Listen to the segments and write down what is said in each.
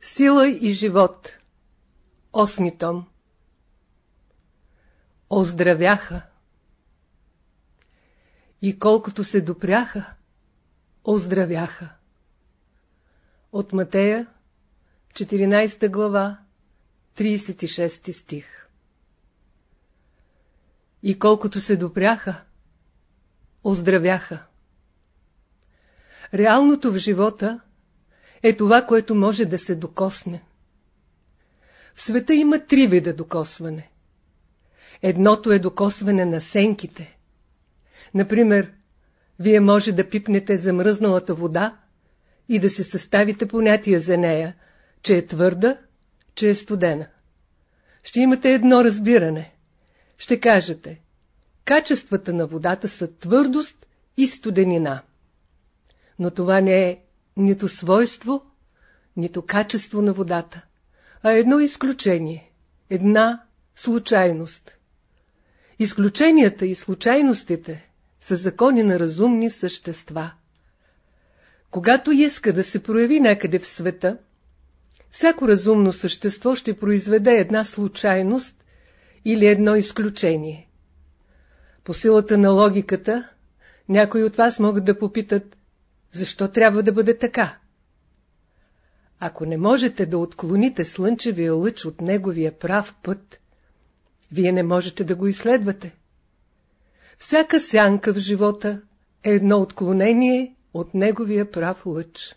Сила и живот Осми том Оздравяха И колкото се допряха, оздравяха. От Матея, 14 глава, 36 стих И колкото се допряха, оздравяха. Реалното в живота е това, което може да се докосне. В света има три вида докосване. Едното е докосване на сенките. Например, вие може да пипнете замръзналата вода и да се съставите понятия за нея, че е твърда, че е студена. Ще имате едно разбиране. Ще кажете, качествата на водата са твърдост и студенина. Но това не е нито свойство, нито качество на водата, а едно изключение, една случайност. Изключенията и случайностите са закони на разумни същества. Когато иска да се прояви някъде в света, всяко разумно същество ще произведе една случайност или едно изключение. По силата на логиката, някои от вас могат да попитат, защо трябва да бъде така? Ако не можете да отклоните слънчевия лъч от неговия прав път, вие не можете да го изследвате. Всяка сянка в живота е едно отклонение от неговия прав лъч.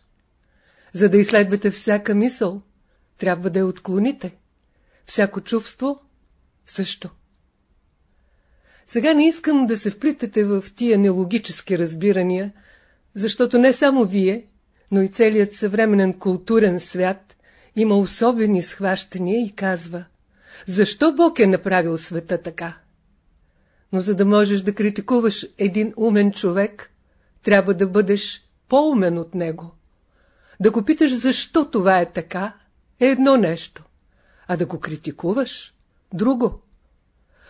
За да изследвате всяка мисъл, трябва да я отклоните. Всяко чувство – също. Сега не искам да се вплитате в тия нелогически разбирания, защото не само вие, но и целият съвременен културен свят има особени схващания и казва Защо Бог е направил света така? Но за да можеш да критикуваш един умен човек, трябва да бъдеш по-умен от него. Да го питаш защо това е така, е едно нещо, а да го критикуваш – друго.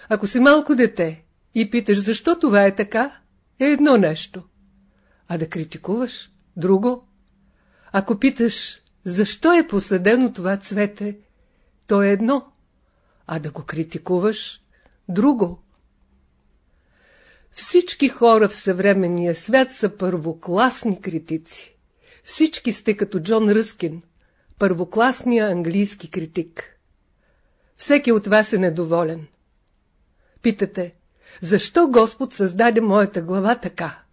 Ако си малко дете и питаш защо това е така, е едно нещо, а да критикуваш – друго. Ако питаш, защо е посадено това цвете, то е едно, а да го критикуваш – друго. Всички хора в съвременния свят са първокласни критици. Всички сте като Джон Ръскин, първокласния английски критик. Всеки от вас е недоволен. Питате, защо Господ създаде моята глава така?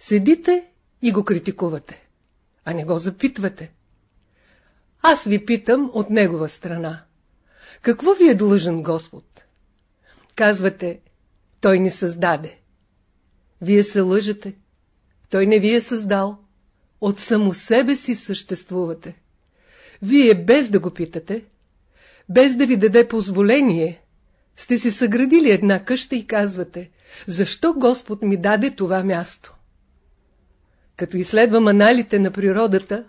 Седите и го критикувате, а не го запитвате. Аз ви питам от негова страна. Какво ви е длъжен Господ? Казвате, Той ни създаде. Вие се лъжете. Той не ви е създал. От само себе си съществувате. Вие без да го питате, без да ви даде позволение, сте си съградили една къща и казвате, защо Господ ми даде това място? Като изследвам аналите на природата,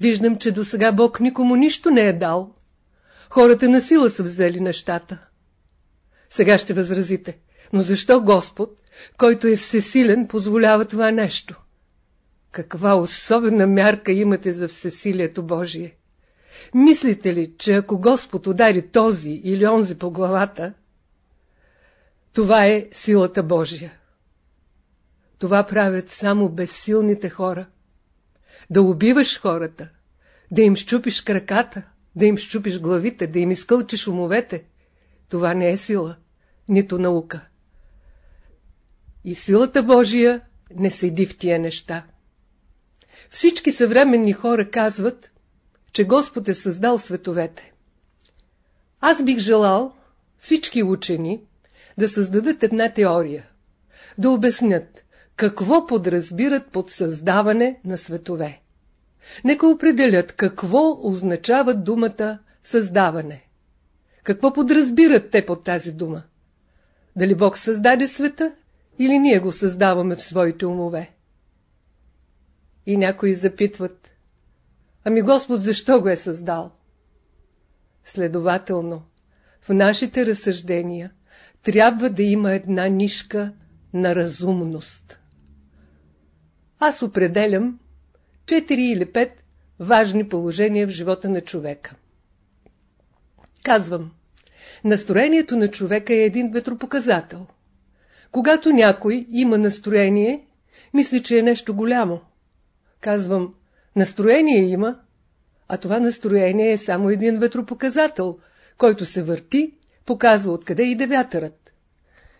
виждам, че до сега Бог никому нищо не е дал. Хората на сила са взели нещата. Сега ще възразите, но защо Господ, който е всесилен, позволява това нещо? Каква особена мярка имате за всесилието Божие? Мислите ли, че ако Господ удари този или онзи по главата, това е силата Божия? Това правят само безсилните хора. Да убиваш хората, да им щупиш краката, да им щупиш главите, да им изкълчиш умовете, това не е сила, нито наука. И силата Божия не седи в тия неща. Всички съвременни хора казват, че Господ е създал световете. Аз бих желал всички учени да създадат една теория, да обяснят какво подразбират под създаване на светове. Нека определят какво означава думата създаване. Какво подразбират те под тази дума? Дали Бог създаде света или ние го създаваме в своите умове? И някои запитват, ами Господ защо го е създал? Следователно, в нашите разсъждения трябва да има една нишка на разумност. Аз определям четири или пет важни положения в живота на човека. Казвам, настроението на човека е един ветропоказател. Когато някой има настроение, мисли, че е нещо голямо. Казвам, настроение има, а това настроение е само един ветропоказател, който се върти, показва откъде иде вятърът.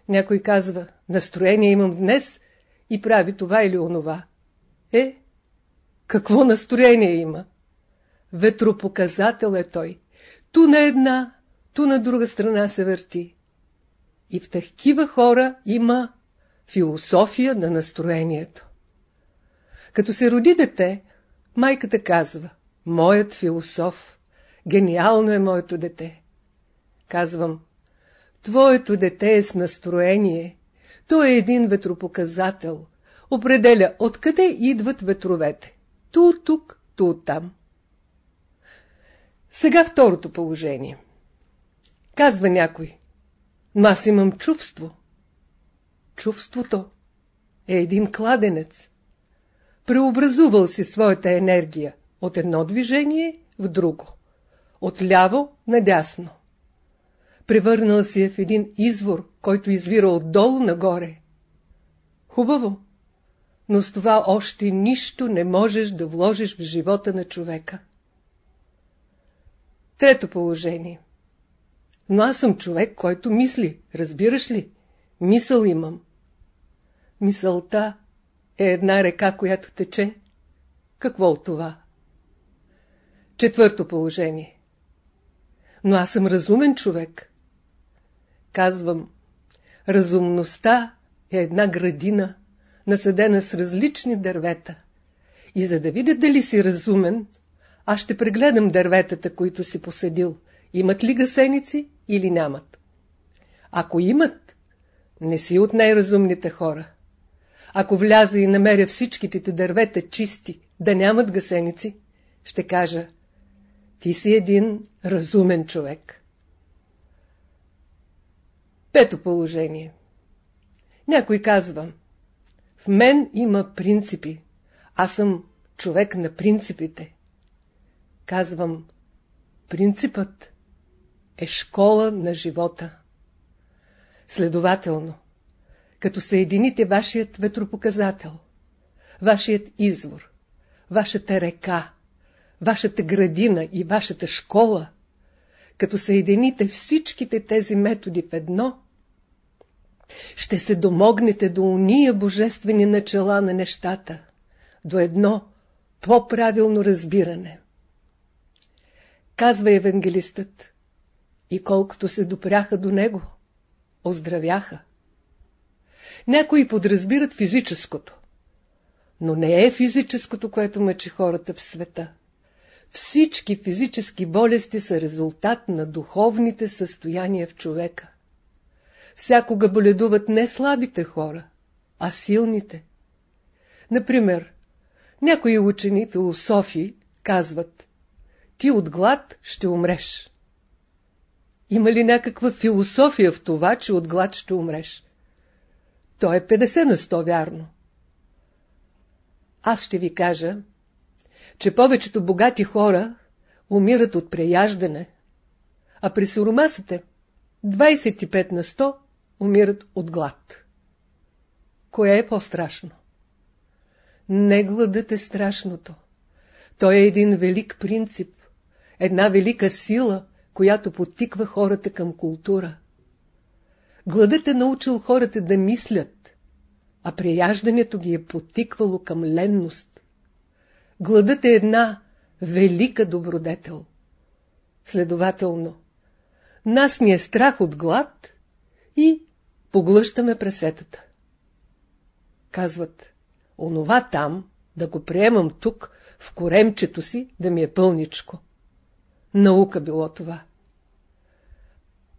Някой казва, настроение имам днес и прави това или онова. Е, какво настроение има? Ветропоказател е той. Ту на една, ту на друга страна се върти. И в такива хора има философия на настроението. Като се роди дете, майката казва, моят философ, гениално е моето дете. Казвам, твоето дете е с настроение, то е един ветропоказател, определя откъде идват ветровете. Ту от тук, ту от там. Сега второто положение. Казва някой, но аз имам чувство. Чувството е един кладенец. Преобразувал си своята енергия от едно движение в друго, от ляво надясно. Превърнал си е в един извор, който извира отдолу нагоре. Хубаво, но с това още нищо не можеш да вложиш в живота на човека. Трето положение. Но аз съм човек, който мисли, разбираш ли? Мисъл имам. Мисълта е една река, която тече. Какво от това? Четвърто положение. Но аз съм разумен човек. Казвам, разумността е една градина, насъдена с различни дървета. И за да видя дали си разумен, аз ще прегледам дърветата, които си посадил. Имат ли гасеници или нямат? Ако имат, не си от най-разумните хора. Ако вляза и намеря всичките ти дървета чисти, да нямат гасеници, ще кажа, ти си един разумен човек. Пето положение. Някой казва, в мен има принципи. Аз съм човек на принципите. Казвам, принципът е школа на живота. Следователно, като съедините вашият ветропоказател, вашият извор, вашата река, вашата градина и вашата школа, като съедините всичките тези методи в едно, ще се домогнете до уния божествени начала на нещата, до едно по-правилно разбиране. Казва евангелистът, и колкото се допряха до него, оздравяха. Някои подразбират физическото, но не е физическото, което мъчи хората в света. Всички физически болести са резултат на духовните състояния в човека. Всякога боледуват не слабите хора, а силните. Например, някои учени философи казват Ти от глад ще умреш. Има ли някаква философия в това, че от глад ще умреш? То е 50 на 100 вярно. Аз ще ви кажа, че повечето богати хора умират от преяждане, а при суромасите 25 на 100 умират от глад. Кое е по-страшно? Не гладът е страшното. Той е един велик принцип, една велика сила, която потиква хората към култура. Гладът е научил хората да мислят, а прияждането ги е потиквало към ленност. Гладът е една велика добродетел. Следователно, нас ни е страх от глад и поглъщаме пресетата. Казват, онова там, да го приемам тук, в коремчето си, да ми е пълничко. Наука било това.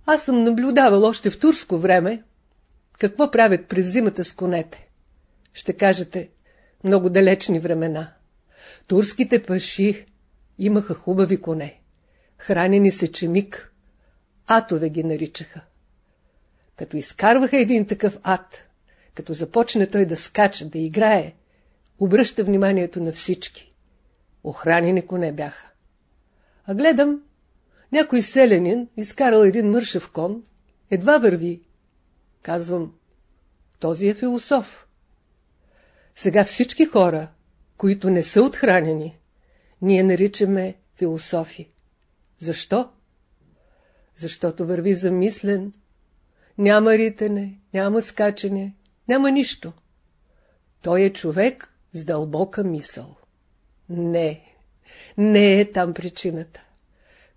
Аз съм наблюдавал още в турско време, какво правят през зимата с конете. Ще кажете, много далечни времена. Турските паши имаха хубави коне. Хранени се чемик. Атове ги наричаха. Като изкарваха един такъв ад, като започне той да скача, да играе, обръща вниманието на всички. охранени коне бяха. А гледам, някой селянин изкарал един мършев кон, едва върви. Казвам, този е философ. Сега всички хора, които не са отхранени, ние наричаме философи. Защо? Защото върви замислен. Няма ритене, няма скачане, няма нищо. Той е човек с дълбока мисъл. Не, не е там причината.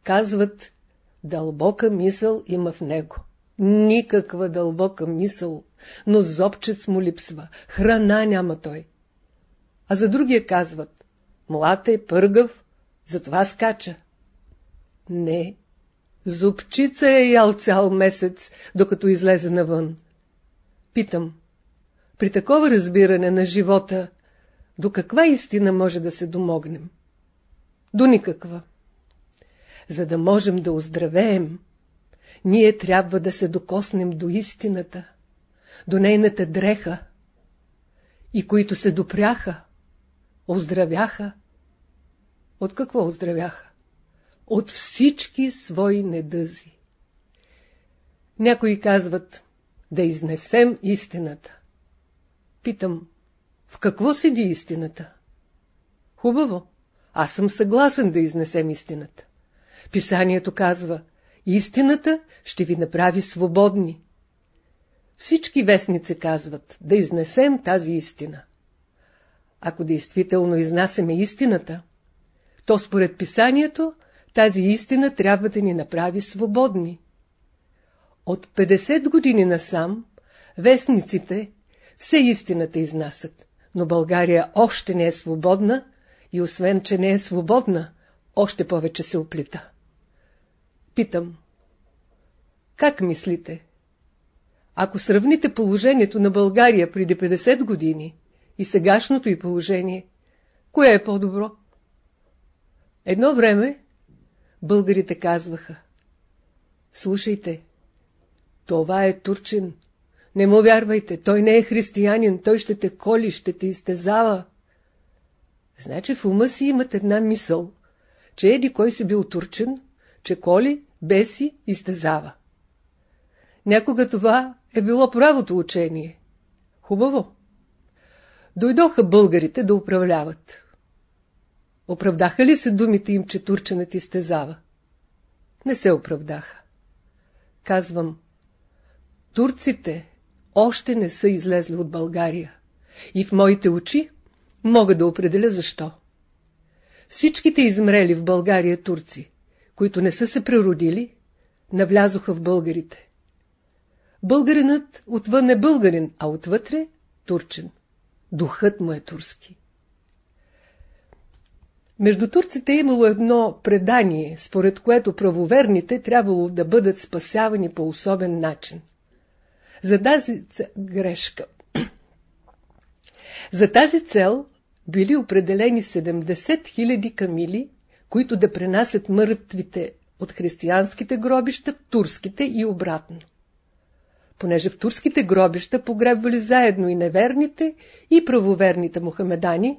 Казват, дълбока мисъл има в него. Никаква дълбока мисъл, но зобчец му липсва, храна няма той. А за другия казват, млад е, пъргав, затова скача. Не, зубчица е ял цял месец, докато излезе навън. Питам, при такова разбиране на живота, до каква истина може да се домогнем? До никаква. За да можем да оздравеем, ние трябва да се докоснем до истината, до нейната дреха, и които се допряха, оздравяха. От какво оздравяха? От всички свои недъзи. Някои казват да изнесем истината. Питам, в какво седи истината? Хубаво, аз съм съгласен да изнесем истината. Писанието казва, истината ще ви направи свободни. Всички вестници казват, да изнесем тази истина. Ако действително изнасяме истината, то според писанието тази истина трябва да ни направи свободни. От 50 години насам вестниците все истината изнасят, но България още не е свободна и освен, че не е свободна, още повече се оплита. Питам, как мислите? Ако сравните положението на България преди 50 години и сегашното й положение, кое е по-добро? Едно време българите казваха Слушайте, това е турчин. Не му вярвайте, той не е християнин, той ще те коли, ще те изтезава. Значи в ума си имат една мисъл, че еди кой си бил турчен, че коли, беси, изтезава. Някога това е било правото учение. Хубаво. Дойдоха българите да управляват. Оправдаха ли се думите им, че турченът изтезава? Не се оправдаха. Казвам, турците още не са излезли от България. И в моите очи мога да определя защо. Всичките измрели в България турци, които не са се преродили, навлязоха в българите. Българинът отвън е българин, а отвътре – турчен. Духът му е турски. Между турците е имало едно предание, според което правоверните трябвало да бъдат спасявани по особен начин. За тази грешка. За тази цел били определени 70 000 камили, които да пренасят мъртвите от християнските гробища в турските и обратно. Понеже в турските гробища погребвали заедно и неверните, и правоверните мухамедани,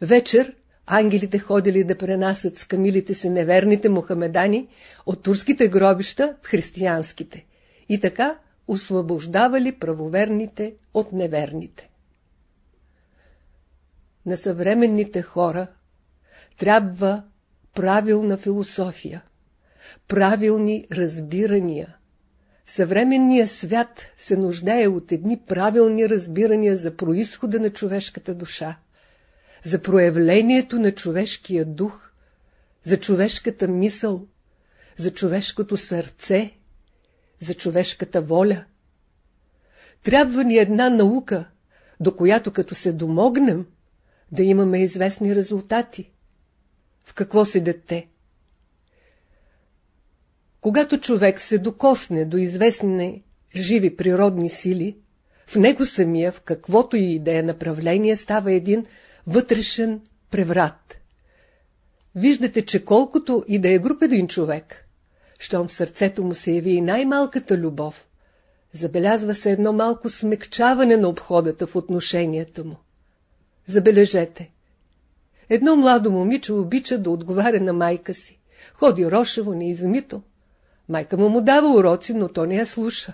вечер ангелите ходили да пренасят с камилите си неверните мухамедани от турските гробища в християнските и така освобождавали правоверните от неверните. На съвременните хора трябва правилна философия, правилни разбирания. Съвременният свят се нуждае от едни правилни разбирания за происхода на човешката душа, за проявлението на човешкия дух, за човешката мисъл, за човешкото сърце, за човешката воля. Трябва ни една наука, до която като се домогнем, да имаме известни резултати. В какво си дете? Когато човек се докосне до известни живи природни сили, в него самия, в каквото и да е направление, става един вътрешен преврат. Виждате, че колкото и да е груп един човек, щом в сърцето му се яви и най-малката любов, забелязва се едно малко смекчаване на обходата в отношенията му. Забележете. Едно младо момиче обича да отговаря на майка си. Ходи рошево, неизмито. Майка му му дава уроци, но то не я слуша.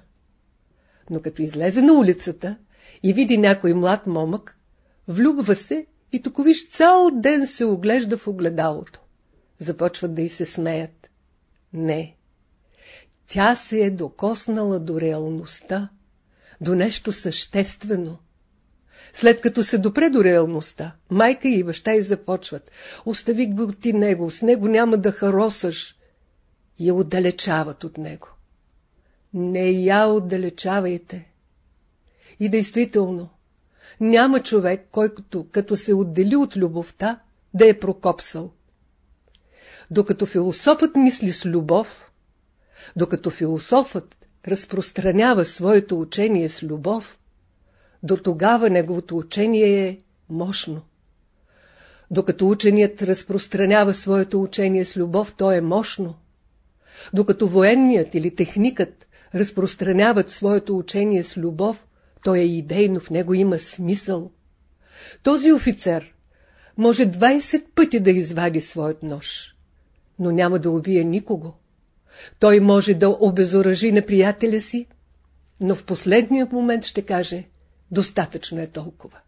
Но като излезе на улицата и види някой млад момък, влюбва се и тук виж цял ден се оглежда в огледалото. Започват да й се смеят. Не. Тя се е докоснала до реалността, до нещо съществено. След като се допре до реалността, майка и баща й започват. Остави го ти него, с него няма да харосаш. И я отдалечават от него. Не я отдалечавайте. И действително, няма човек, който като се отдели от любовта, да е прокопсал. Докато философът мисли с любов, докато философът разпространява своето учение с любов, до тогава неговото учение е мощно. Докато ученият разпространява своето учение с любов, то е мощно. Докато военният или техникът разпространяват своето учение с любов, то е идейно, в него има смисъл. Този офицер може 20 пъти да извади своят нож, но няма да убие никого. Той може да обезоръжи неприятеля си, но в последния момент ще каже достатъчно е толкова.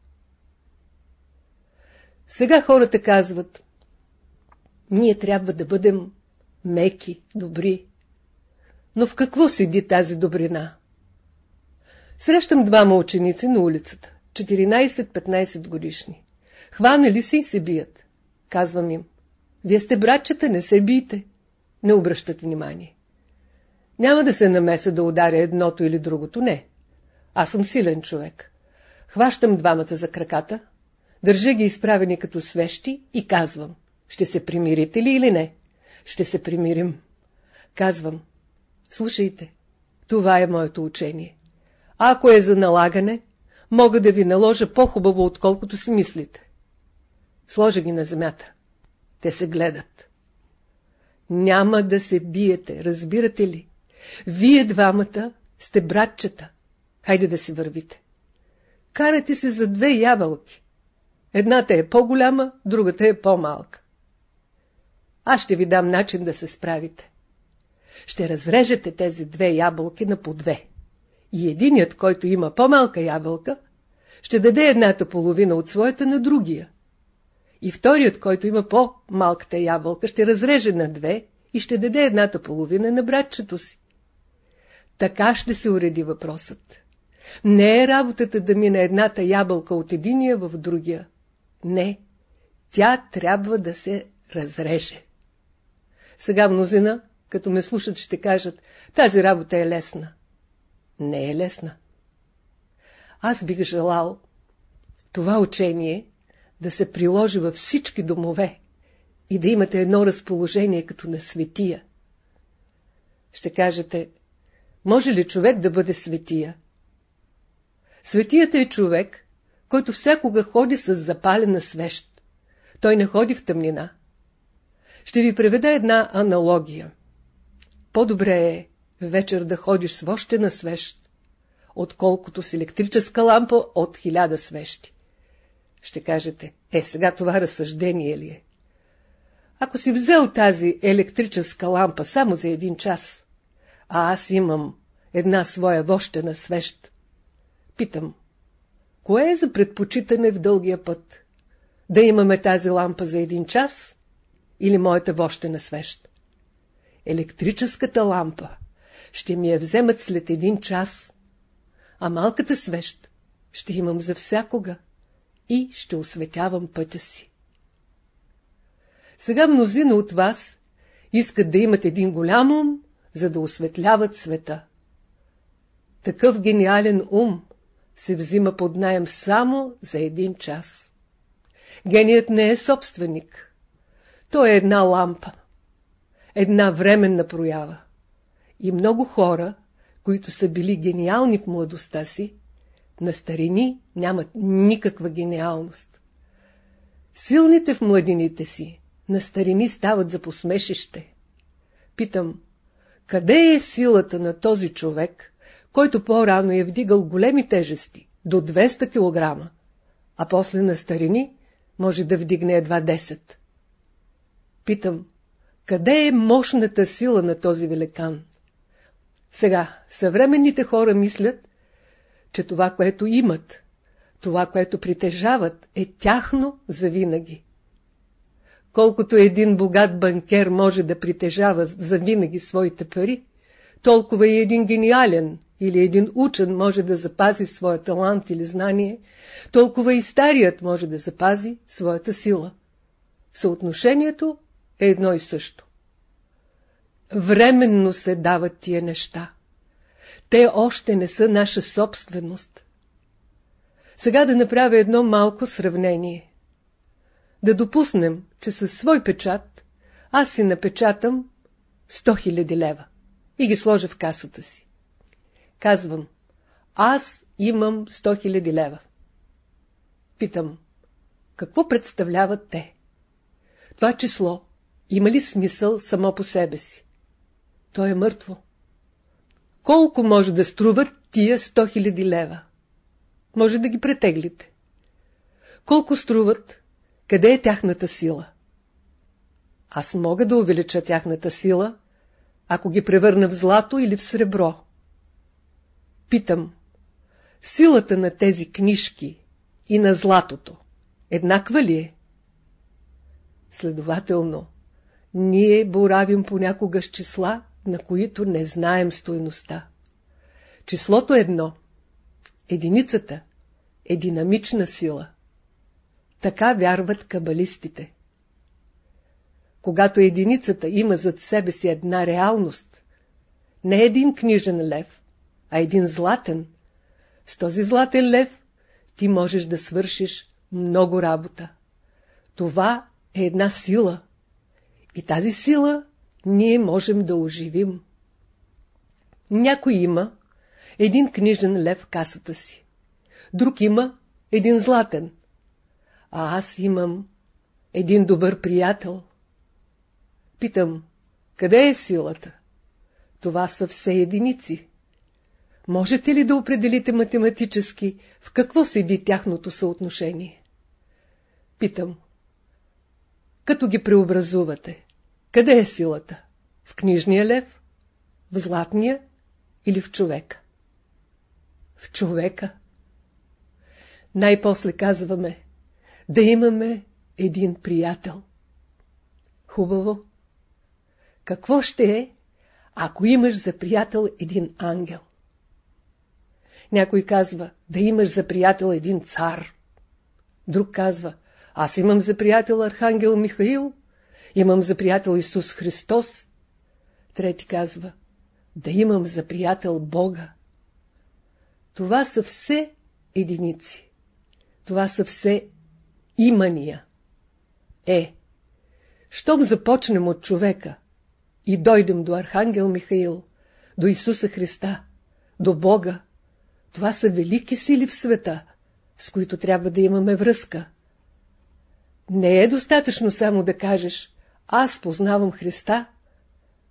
Сега хората казват ние трябва да бъдем меки, добри. Но в какво седи тази добрина? Срещам двама ученици на улицата, 14-15 годишни. Хванали се и се бият. Казвам им, вие сте братчета, не се бийте. Не обръщат внимание. Няма да се намеса да ударя едното или другото, не. Аз съм силен човек. Хващам двамата за краката, държа ги изправени като свещи и казвам, ще се примирите ли или не? Ще се примирим. Казвам, слушайте, това е моето учение. Ако е за налагане, мога да ви наложа по-хубаво, отколкото си мислите. Сложа ги на земята. Те се гледат. Няма да се биете, разбирате ли? Вие двамата сте братчета. Хайде да се вървите. Карате се за две ябълки. Едната е по-голяма, другата е по-малка. Аз ще ви дам начин да се справите. Ще разрежете тези две ябълки на по две. И единият, който има по-малка ябълка, ще даде едната половина от своята на другия. И вторият, който има по-малката ябълка, ще разреже на две и ще даде едната половина на братчето си. Така ще се уреди въпросът. Не е работата да мине едната ябълка от единия в другия. Не, тя трябва да се разреже. Сега мнозина, като ме слушат, ще кажат, тази работа е лесна не е лесна. Аз бих желал това учение да се приложи във всички домове и да имате едно разположение като на светия. Ще кажете, може ли човек да бъде светия? Светията е човек, който всякога ходи с запалена свещ. Той не ходи в тъмнина. Ще ви преведа една аналогия. По-добре е вечер да ходиш с вощена свещ, отколкото с електрическа лампа от хиляда свещи. Ще кажете, е сега това разсъждение ли е? Ако си взел тази електрическа лампа само за един час, а аз имам една своя вощена свещ, питам, кое е за предпочитане в дългия път? Да имаме тази лампа за един час или моята вощена свещ? Електрическата лампа ще ми я вземат след един час, а малката свещ ще имам за всякога и ще осветявам пътя си. Сега мнозина от вас искат да имат един голям ум, за да осветляват света. Такъв гениален ум се взима под найем само за един час. Геният не е собственик. Той е една лампа, една временна проява. И много хора, които са били гениални в младостта си, на старини нямат никаква гениалност. Силните в младините си, на старини стават за посмешище. Питам, къде е силата на този човек, който по-рано е вдигал големи тежести, до 200 кг, а после на старини може да вдигне едва 10. Питам, къде е мощната сила на този великан? Сега, съвременните хора мислят, че това, което имат, това, което притежават, е тяхно завинаги. Колкото един богат банкер може да притежава завинаги своите пари, толкова и един гениален или един учен може да запази своя талант или знание, толкова и старият може да запази своята сила. Съотношението е едно и също. Временно се дават тия неща. Те още не са наша собственост. Сега да направя едно малко сравнение. Да допуснем, че със свой печат аз си напечатам 100 000 лева и ги сложа в касата си. Казвам, аз имам 100 000 лева. Питам, какво представляват те? Това число има ли смисъл само по себе си? То е мъртво. Колко може да струват тия 100 000 лева? Може да ги претеглите. Колко струват? Къде е тяхната сила? Аз мога да увелича тяхната сила, ако ги превърна в злато или в сребро. Питам, силата на тези книжки и на златото еднаква ли е? Следователно, ние боравим понякога с числа, на които не знаем стойността. Числото едно, единицата, е динамична сила. Така вярват кабалистите. Когато единицата има зад себе си една реалност, не един книжен лев, а един златен, с този златен лев ти можеш да свършиш много работа. Това е една сила. И тази сила ние можем да оживим. Някой има един книжен лев в касата си. Друг има един златен. А аз имам един добър приятел. Питам, къде е силата? Това са все единици. Можете ли да определите математически в какво седи тяхното съотношение? Питам. Като ги преобразувате, къде е силата? В книжния лев? В златния или в човека? В човека. Най-после казваме да имаме един приятел. Хубаво. Какво ще е, ако имаш за приятел един ангел? Някой казва, да имаш за приятел един цар. Друг казва, аз имам за приятел Архангел Михаил, имам за приятел Исус Христос. Трети казва, да имам за приятел Бога. Това са все единици. Това са все имания. Е, щом започнем от човека и дойдем до Архангел Михаил, до Исуса Христа, до Бога, това са велики сили в света, с които трябва да имаме връзка. Не е достатъчно само да кажеш, аз познавам Христа,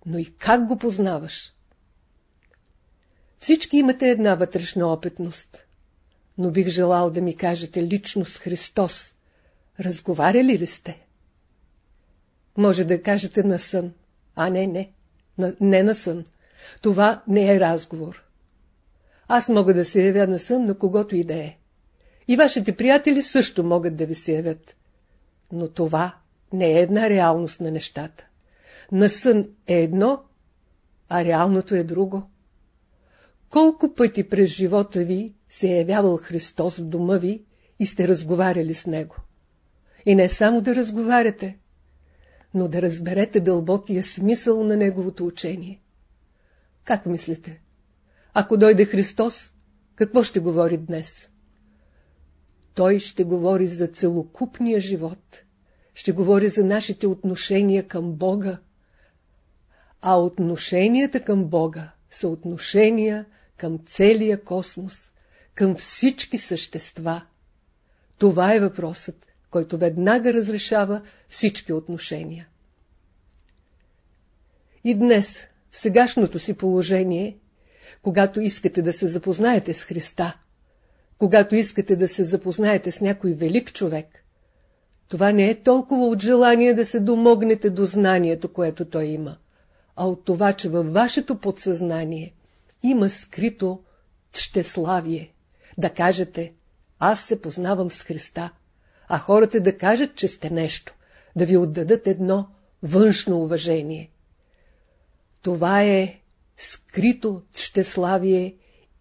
но и как го познаваш? Всички имате една вътрешна опитност, но бих желал да ми кажете лично с Христос. Разговаряли ли сте? Може да кажете на сън. А не, не. На, не на сън. Това не е разговор. Аз мога да се явя на сън на когото и да е. И вашите приятели също могат да ви се явят. Но това не е една реалност на нещата. На сън е едно, а реалното е друго. Колко пъти през живота ви се е явявал Христос в дома ви и сте разговаряли с Него? И не само да разговаряте, но да разберете дълбокия смисъл на Неговото учение. Как мислите? Ако дойде Христос, какво ще говори днес? Той ще говори за целокупния живот. Ще говори за нашите отношения към Бога. А отношенията към Бога са отношения към целия космос, към всички същества. Това е въпросът, който веднага разрешава всички отношения. И днес, в сегашното си положение, когато искате да се запознаете с Христа, когато искате да се запознаете с някой велик човек, Това не е толкова от желание да се домогнете до знанието, което той има, а от това, че във вашето подсъзнание има скрито щеславие. Да кажете, аз се познавам с Христа, а хората да кажат, че сте нещо, да ви отдадат едно външно уважение. Това е скрито щеславие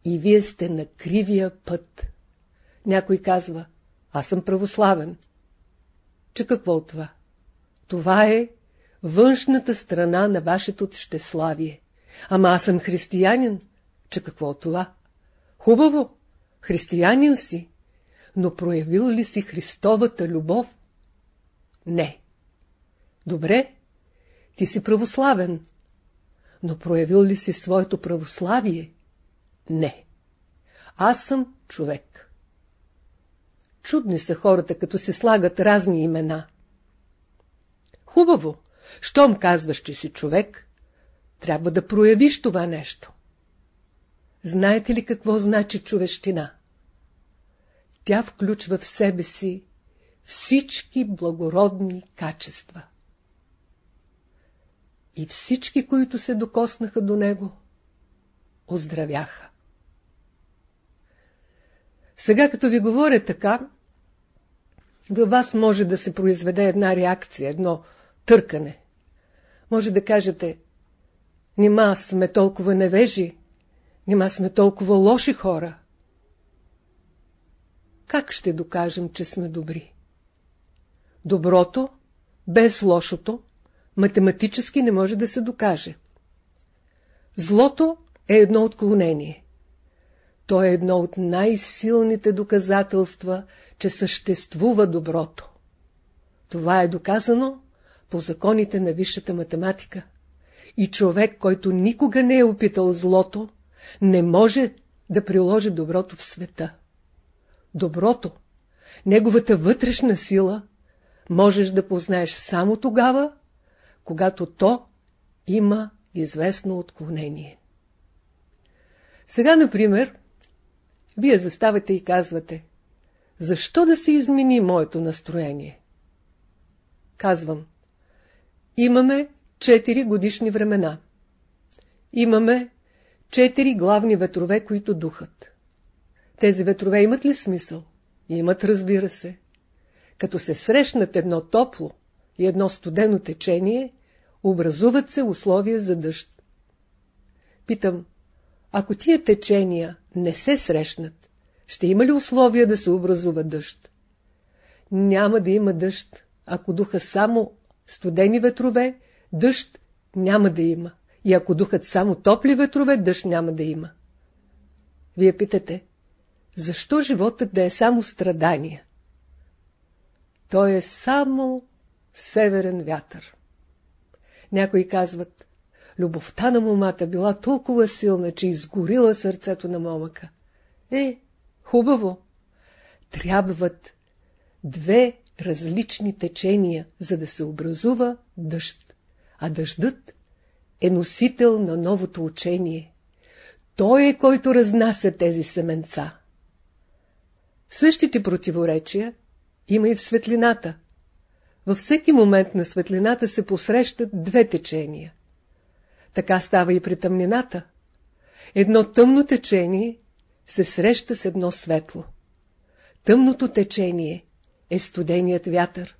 и вие сте на кривия път. Някой казва, аз съм православен. Че какво от това? Това е външната страна на вашето щеславие. Ама аз съм християнин. Че какво от това? Хубаво, християнин си, но проявил ли си Христовата любов? Не. Добре, ти си православен, но проявил ли си своето православие? Не. Аз съм човек. Чудни са хората, като се слагат разни имена. Хубаво, щом казваш, че си човек, трябва да проявиш това нещо. Знаете ли какво значи човещина? Тя включва в себе си всички благородни качества. И всички, които се докоснаха до него, оздравяха. Сега, като ви говоря така, във вас може да се произведе една реакция, едно търкане. Може да кажете, нима сме толкова невежи, нима сме толкова лоши хора. Как ще докажем, че сме добри? Доброто, без лошото, математически не може да се докаже. Злото е едно отклонение. То е едно от най-силните доказателства, че съществува доброто. Това е доказано по законите на висшата математика. И човек, който никога не е опитал злото, не може да приложи доброто в света. Доброто, неговата вътрешна сила, можеш да познаеш само тогава, когато то има известно отклонение. Сега, например, вие заставате и казвате, защо да се измени моето настроение? Казвам, имаме четири годишни времена. Имаме четири главни ветрове, които духат. Тези ветрове имат ли смисъл? Имат, разбира се. Като се срещнат едно топло и едно студено течение, образуват се условия за дъжд. Питам, ако тия течения не се срещнат, ще има ли условия да се образува дъжд? Няма да има дъжд, ако духа само студени ветрове, дъжд няма да има. И ако духат само топли ветрове, дъжд няма да има. Вие питате, защо животът да е само страдания? Той е само северен вятър. Някои казват, любовта на момата била толкова силна, че изгорила сърцето на момъка. Е, хубаво. Трябват две различни течения, за да се образува дъжд. А дъждът е носител на новото учение. Той е, който разнася тези семенца. Същите противоречия има и в светлината. Във всеки момент на светлината се посрещат две течения. Така става и при тъмнината. Едно тъмно течение се среща с едно светло. Тъмното течение е студеният вятър.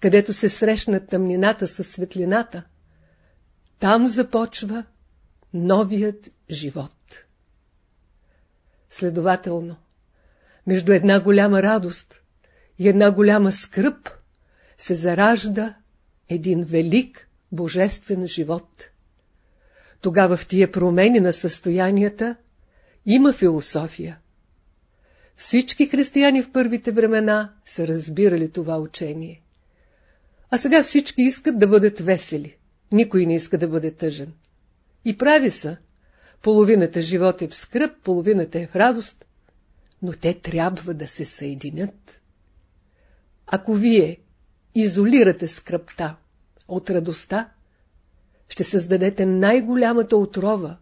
Където се срещна тъмнината с светлината, там започва новият живот. Следователно, между една голяма радост и една голяма скръп се заражда един велик божествен живот. Тогава в тия промени на състоянията има философия. Всички християни в първите времена са разбирали това учение. А сега всички искат да бъдат весели. Никой не иска да бъде тъжен. И прави са. Половината живот е в скръп, половината е в радост. Но те трябва да се съединят. Ако вие изолирате скръпта от радостта, ще създадете най-голямата отрова.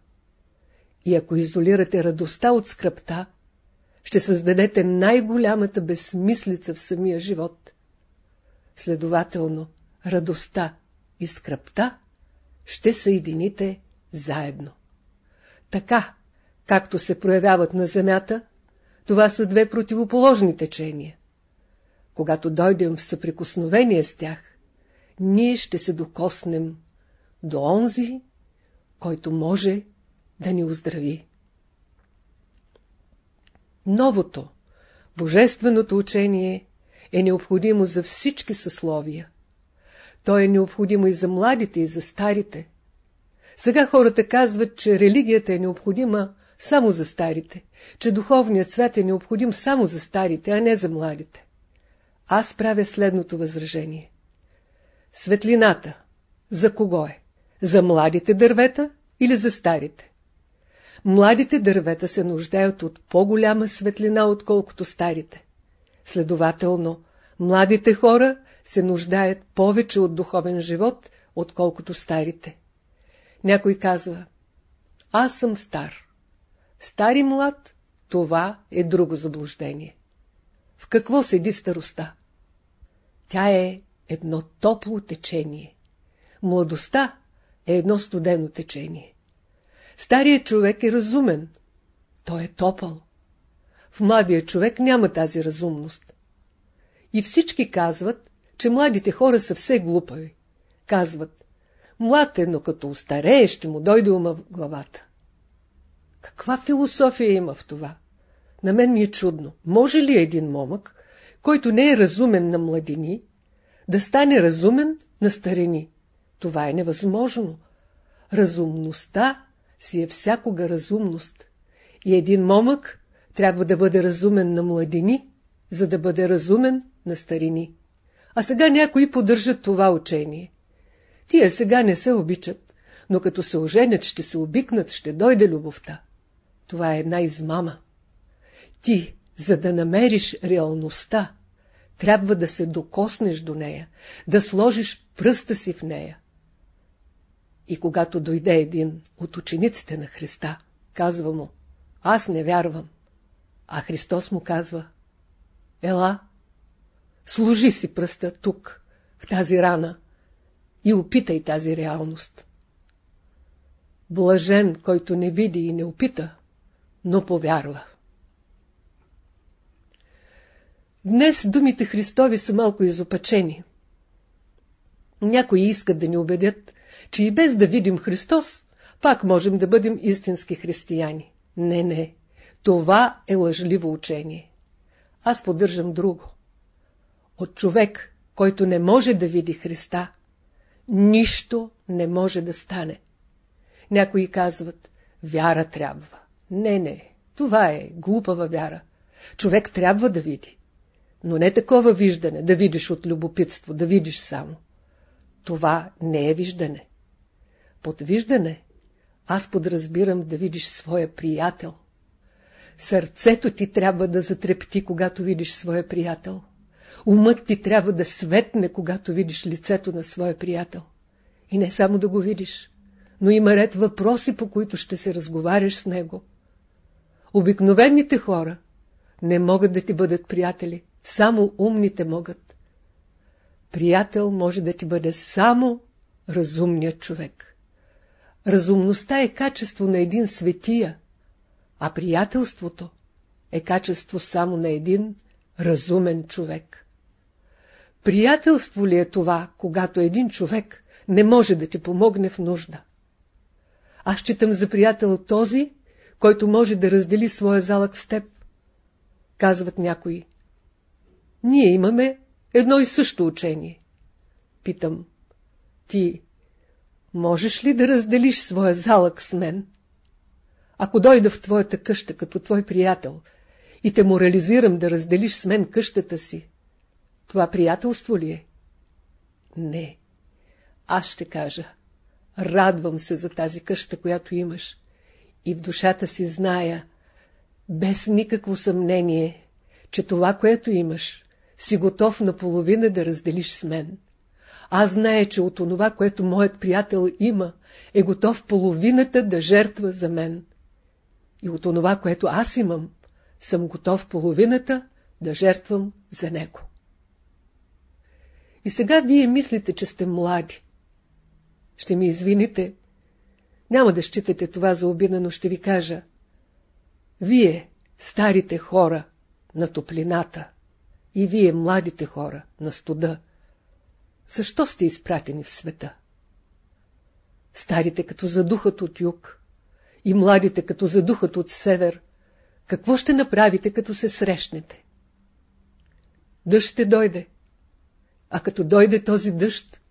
И ако изолирате радостта от скръпта, ще създадете най-голямата безсмислица в самия живот. Следователно, радостта и скръпта ще съедините заедно. Така, както се проявяват на Земята, това са две противоположни течения. Когато дойдем в съприкосновение с тях, ние ще се докоснем до онзи, който може да ни оздрави. Новото, божественото учение е необходимо за всички съсловия. То е необходимо и за младите, и за старите. Сега хората казват, че религията е необходима само за старите, че духовният свят е необходим само за старите, а не за младите. Аз правя следното възражение. Светлината за кого е? За младите дървета или за старите? Младите дървета се нуждаят от по-голяма светлина, отколкото старите. Следователно, младите хора се нуждаят повече от духовен живот, отколкото старите. Някой казва, аз съм стар. Стар и млад, това е друго заблуждение. В какво седи староста? Тя е едно топло течение. Младостта е едно студено течение. Старият човек е разумен. Той е топъл. В младия човек няма тази разумност. И всички казват, че младите хора са все глупави. Казват, млад е, но като устарее, ще му дойде ума в главата. Каква философия има в това? На мен ми е чудно. Може ли един момък, който не е разумен на младини, да стане разумен на старини? Това е невъзможно. Разумността си е всякога разумност. И един момък трябва да бъде разумен на младини, за да бъде разумен на старини. А сега някои поддържат това учение. Тия сега не се обичат, но като се оженят, ще се обикнат, ще дойде любовта. Това е една измама. Ти, за да намериш реалността, трябва да се докоснеш до нея, да сложиш пръста си в нея. И когато дойде един от учениците на Христа, казва му, аз не вярвам. А Христос му казва, ела, служи си пръста тук, в тази рана, и опитай тази реалност. Блажен, който не види и не опита, но повярва. Днес думите Христови са малко изопачени. Някои искат да ни убедят, че и без да видим Христос, пак можем да бъдем истински християни. Не, не. Това е лъжливо учение. Аз поддържам друго. От човек, който не може да види Христа, нищо не може да стане. Някои казват, вяра трябва. Не, не, това е глупава вяра. Човек трябва да види. Но не такова виждане, да видиш от любопитство, да видиш само. Това не е виждане. Под виждане аз подразбирам да видиш своя приятел. Сърцето ти трябва да затрепти, когато видиш своя приятел. Умът ти трябва да светне, когато видиш лицето на своя приятел. И не само да го видиш, но има ред въпроси, по които ще се разговаряш с него. Обикновените хора не могат да ти бъдат приятели, само умните могат. Приятел може да ти бъде само разумният човек. Разумността е качество на един светия, а приятелството е качество само на един разумен човек. Приятелство ли е това, когато един човек не може да ти помогне в нужда? Аз считам за приятел този, който може да раздели своя залък с теб. Казват някои. Ние имаме едно и също учение. Питам. Ти можеш ли да разделиш своя залък с мен? Ако дойда в твоята къща като твой приятел и те морализирам да разделиш с мен къщата си, това приятелство ли е? Не. Аз ще кажа. Радвам се за тази къща, която имаш. И в душата си зная, без никакво съмнение, че това, което имаш, си готов наполовина да разделиш с мен. Аз знае, че от онова, което моят приятел има, е готов половината да жертва за мен. И от онова, което аз имам, съм готов половината да жертвам за него. И сега вие мислите, че сте млади. Ще ми извините. Няма да считате това за обида, но ще ви кажа. Вие, старите хора, на топлината, и вие, младите хора, на студа, защо сте изпратени в света? Старите като задухат от юг и младите като задухат от север, какво ще направите, като се срещнете? Дъжд ще дойде. А като дойде този дъжд,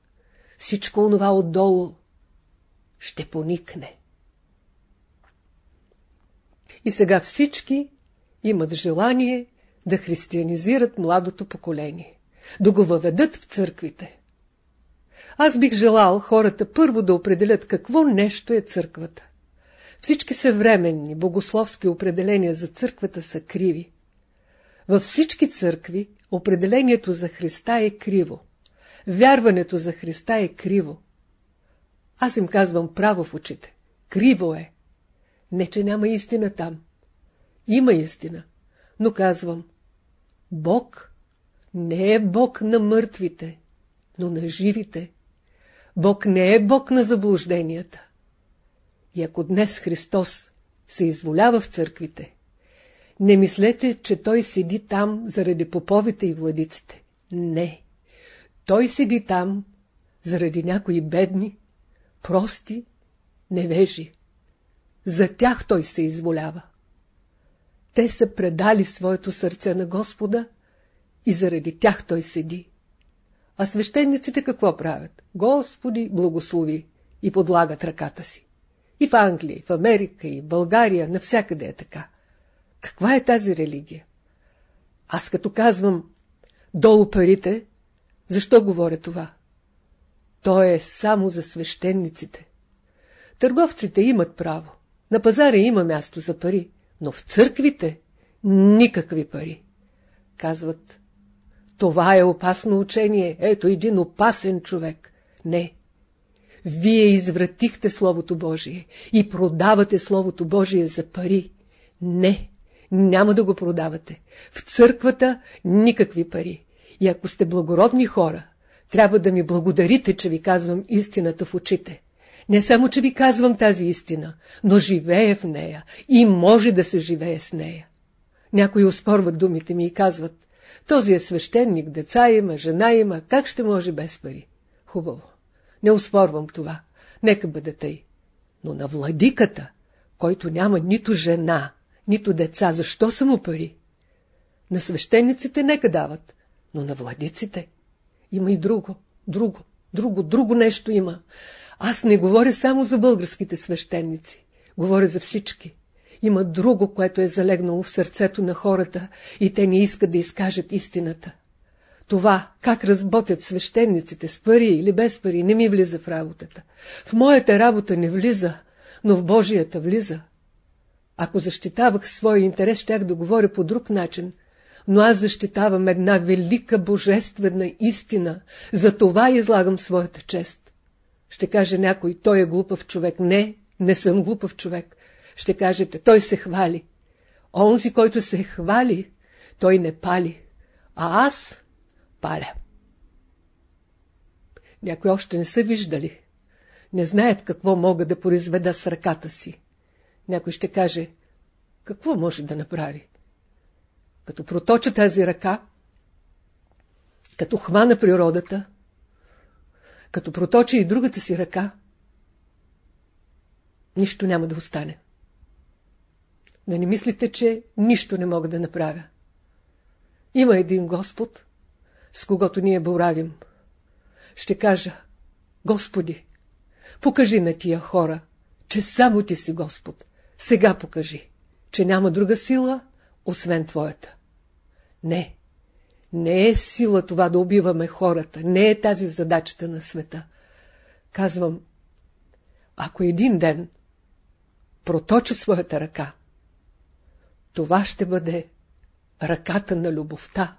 всичко онова отдолу ще поникне. И сега всички имат желание да християнизират младото поколение, да го въведат в църквите. Аз бих желал хората първо да определят какво нещо е църквата. Всички съвременни богословски определения за църквата са криви. Във всички църкви определението за Христа е криво. Вярването за Христа е криво. Аз им казвам право в очите. Криво е. Не, че няма истина там. Има истина. Но казвам, Бог не е Бог на мъртвите, но на живите. Бог не е Бог на заблужденията. И ако днес Христос се изволява в църквите, не мислете, че Той седи там заради поповите и владиците. Не. Той седи там заради някои бедни, прости, невежи. За тях Той се изволява. Те са предали своето сърце на Господа и заради тях Той седи. А свещениците какво правят? Господи, благослови и подлагат ръката си. И в Англия, и в Америка, и в България, навсякъде е така. Каква е тази религия? Аз като казвам долу парите, защо говоря това? То е само за свещениците. Търговците имат право. На пазара има място за пари, но в църквите никакви пари. Казват, това е опасно учение, ето един опасен човек. Не, вие извратихте Словото Божие и продавате Словото Божие за пари. Не, няма да го продавате. В църквата никакви пари. И ако сте благородни хора, трябва да ми благодарите, че ви казвам истината в очите. Не само, че ви казвам тази истина, но живее в нея и може да се живее с нея. Някои успорват думите ми и казват, този е свещеник, деца има, жена има, как ще може без пари? Хубаво. Не успорвам това. Нека бъде тъй. Но на владиката, който няма нито жена, нито деца, защо са му пари? На свещениците нека дават, но на владиците има и друго, друго, друго, друго нещо има. Аз не говоря само за българските свещеници, говоря за всички. Има друго, което е залегнало в сърцето на хората и те не искат да изкажат истината. Това, как работят свещениците с пари или без пари, не ми влиза в работата. В моята работа не влиза, но в Божията влиза. Ако защитавах своя интерес, щях да говоря по друг начин, но аз защитавам една велика божествена истина, за това излагам своята чест. Ще каже някой, той е глупав човек. Не, не съм глупав човек. Ще кажете, той се хвали. Онзи, който се хвали, той не пали. А аз паля. Някои още не са виждали. Не знаят какво мога да произведа с ръката си. Някой ще каже, какво може да направи? Като проточа тази ръка, като хвана природата, като проточа и другата си ръка, нищо няма да остане. Да не мислите, че нищо не мога да направя. Има един Господ, с когото ние боравим. Ще кажа, Господи, покажи на тия хора, че само Ти си Господ. Сега покажи, че няма друга сила, освен Твоята. Не, не е сила това да убиваме хората, не е тази задачата на света. Казвам, ако един ден проточа своята ръка, това ще бъде ръката на любовта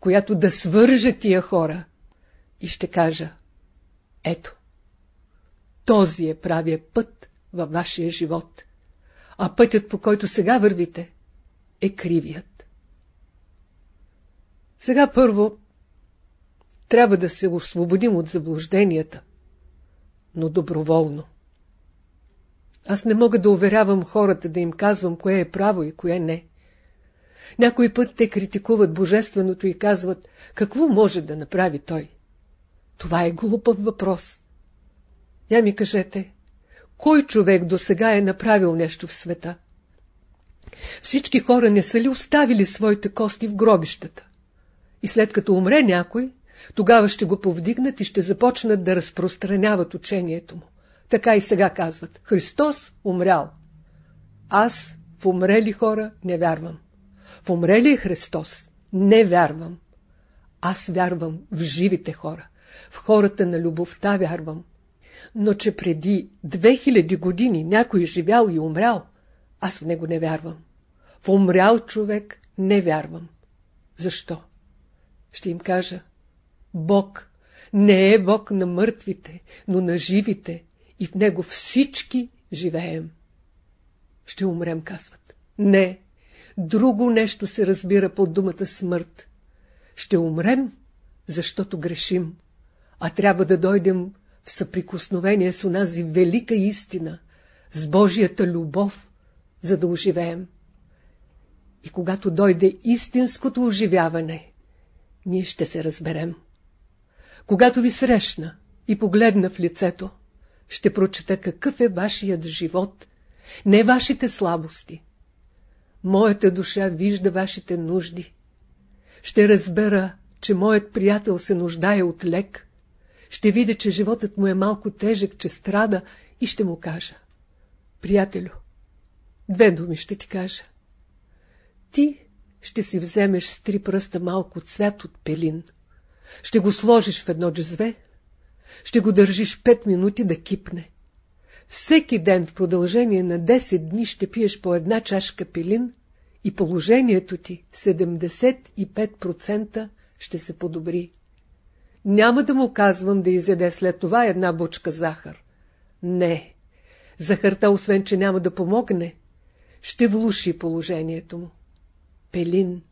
която да свърже тия хора и ще кажа, ето, този е правия път във вашия живот, а пътят, по който сега вървите, е кривият. Сега първо трябва да се освободим от заблужденията, но доброволно. Аз не мога да уверявам хората, да им казвам кое е право и кое не. Някой път те критикуват Божественото и казват, какво може да направи той? Това е глупав въпрос. Я ми кажете, кой човек до сега е направил нещо в света? Всички хора не са ли оставили своите кости в гробищата? И след като умре някой, тогава ще го повдигнат и ще започнат да разпространяват учението му. Така и сега казват. Христос умрял. Аз в умрели хора не вярвам. В умрели Христос. Не вярвам. Аз вярвам в живите хора. В хората на любовта вярвам. Но че преди 2000 години някой живял и умрял, аз в него не вярвам. В умрял човек не вярвам. Защо? Ще им кажа. Бог не е Бог на мъртвите, но на живите и в него всички живеем. Ще умрем, казват. Не, друго нещо се разбира под думата смърт. Ще умрем, защото грешим, а трябва да дойдем в съприкосновение с онази велика истина, с Божията любов, за да оживеем. И когато дойде истинското оживяване, ние ще се разберем. Когато ви срещна и погледна в лицето, ще прочета какъв е вашият живот, не вашите слабости. Моята душа вижда вашите нужди. Ще разбера, че моят приятел се нуждае от лек. Ще видя, че животът му е малко тежък, че страда и ще му кажа. Приятелю, две думи ще ти кажа. Ти ще си вземеш с три пръста малко цвят от пелин. Ще го сложиш в едно джезве, ще го държиш 5 минути да кипне. Всеки ден в продължение на 10 дни ще пиеш по една чашка пилин и положението ти 75% ще се подобри. Няма да му казвам да изяде след това една бучка захар. Не. Захарта, освен че няма да помогне, ще влуши положението му. Пелин.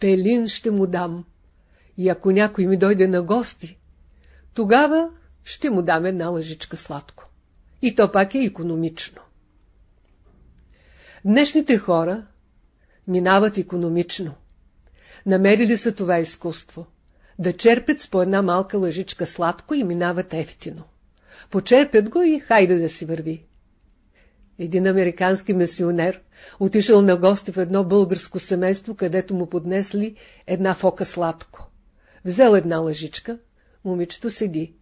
Пелин ще му дам. И ако някой ми дойде на гости, тогава ще му дам една лъжичка сладко. И то пак е економично. Днешните хора минават економично. Намерили са това изкуство. Да черпят с по една малка лъжичка сладко и минават ефтино. Почерпят го и хайде да си върви. Един американски мисионер отишъл на гости в едно българско семейство, където му поднесли една фока сладко. Взел една лъжичка, момичето седи,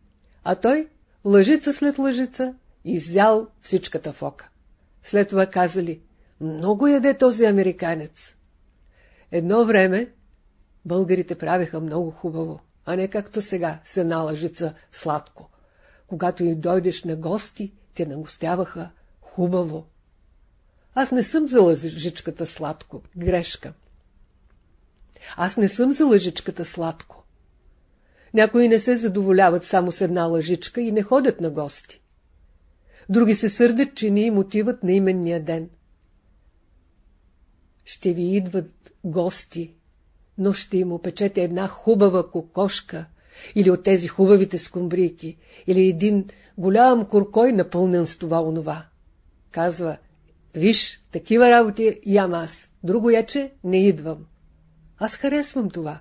а той, лъжица след лъжица, изял всичката фока. След това казали, много яде този американец. Едно време българите правеха много хубаво, а не както сега, с една лъжица сладко. Когато им дойдеш на гости, те нагостяваха хубаво. Аз не съм за лъжичката сладко, грешка. Аз не съм за лъжичката сладко. Някои не се задоволяват само с една лъжичка и не ходят на гости. Други се сърдят, че не им отиват на именния ден. Ще ви идват гости, но ще им опечете една хубава кокошка или от тези хубавите скумбрийки, или един голям куркой напълнен с това онова. Казва, виж, такива работи ям аз, друго яче не идвам. Аз харесвам това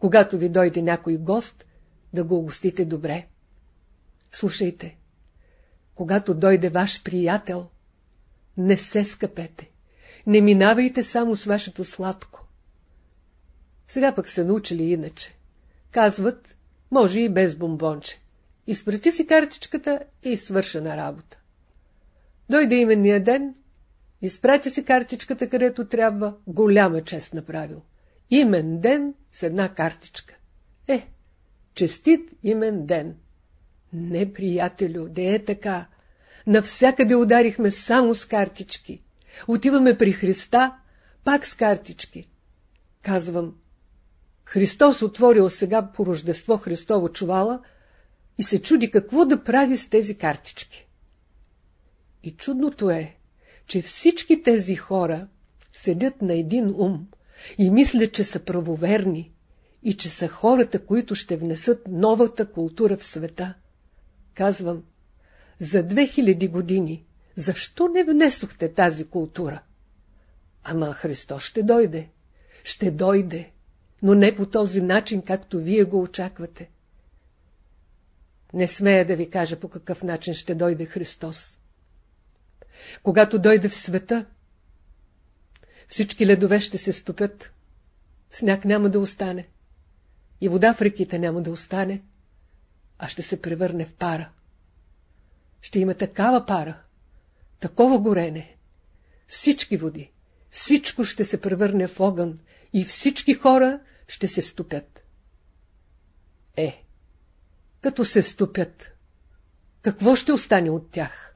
когато ви дойде някой гост, да го гостите добре. Слушайте, когато дойде ваш приятел, не се скъпете, не минавайте само с вашето сладко. Сега пък се научили иначе. Казват, може и без бомбонче. Изпрати си картичката и свършена работа. Дойде именния ден, изпрати си картичката където трябва, голяма чест направил. Имен ден с една картичка. Е, честит имен ден. Не, приятелю, не е така. Навсякъде ударихме само с картички. Отиваме при Христа, пак с картички. Казвам, Христос отворил сега по Рождество Христово чувала и се чуди какво да прави с тези картички. И чудното е, че всички тези хора седят на един ум – и мислят, че са правоверни и че са хората, които ще внесат новата култура в света. Казвам, за 2000 години, защо не внесохте тази култура? Ама Христос ще дойде. Ще дойде, но не по този начин, както вие го очаквате. Не смея да ви кажа по какъв начин ще дойде Христос. Когато дойде в света, всички ледове ще се стопят, сняг няма да остане, и вода в реките няма да остане, а ще се превърне в пара. Ще има такава пара, такова горене, всички води, всичко ще се превърне в огън и всички хора ще се стопят. Е, като се стопят, какво ще остане от тях?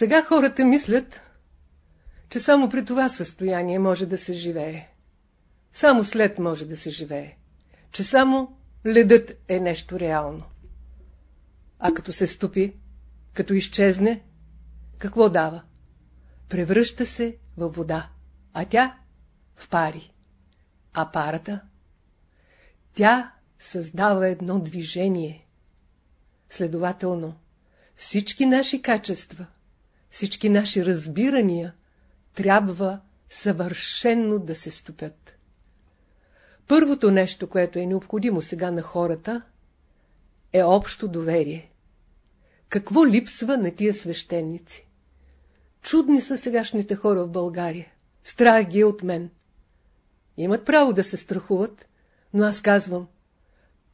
Сега хората мислят, че само при това състояние може да се живее. Само след може да се живее. Че само ледът е нещо реално. А като се стопи, като изчезне, какво дава? Превръща се във вода, а тя в пари. А парата? Тя създава едно движение. Следователно, всички наши качества, всички наши разбирания трябва съвършенно да се стопят. Първото нещо, което е необходимо сега на хората, е общо доверие. Какво липсва на тия свещеници? Чудни са сегашните хора в България. Страх ги е от мен. Имат право да се страхуват, но аз казвам,